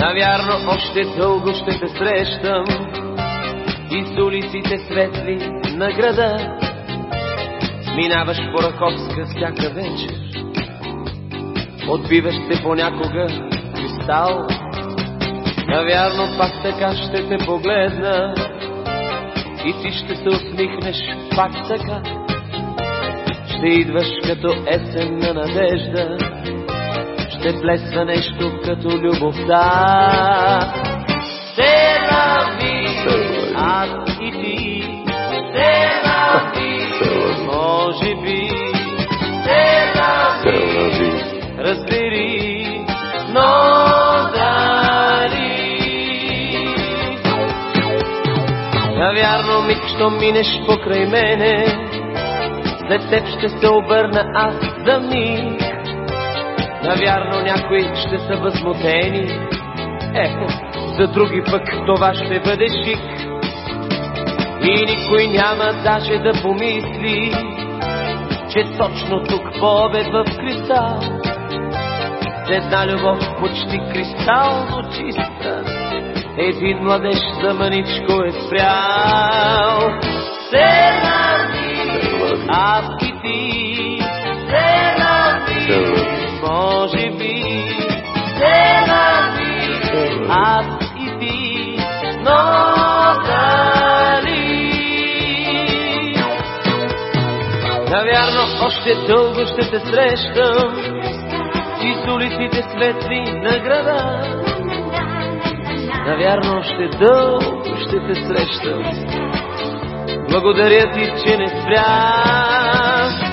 Навярно още дълго ще те срещам и с улиците светли на града. Минаваш по Раковска всяка вечер, отбиваш се понякога кристал. Навярно пак така ще те погледна и ти ще се усмихнеш пак така. Ще идваш като есенна надежда, ще плесва нещо като любовта. Се лави, аз и ти, се лави, може би, се лави, разбери, но дали. Навярно миг, що минеш покрай мене, след теб ще се обърна аз за миг. Навярно някои ще са възмутени, е, за други пък това ще бъде шик. И никой няма даже да помисли, че точно тук по обед в кристал, една любов почти кристално чиста, един младеж за мъничко е спрял. Се аз и ти, Навярно още дълго ще те срещам и с улиците светли на града. Навярно още дълго ще те срещам. Благодаря ти, че не спря.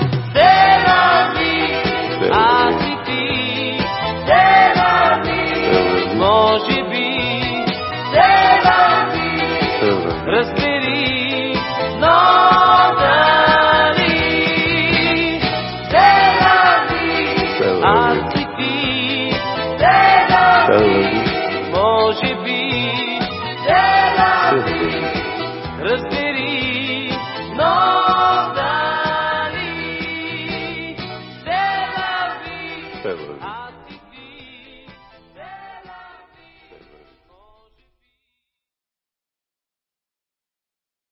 Може би е, Разбери, но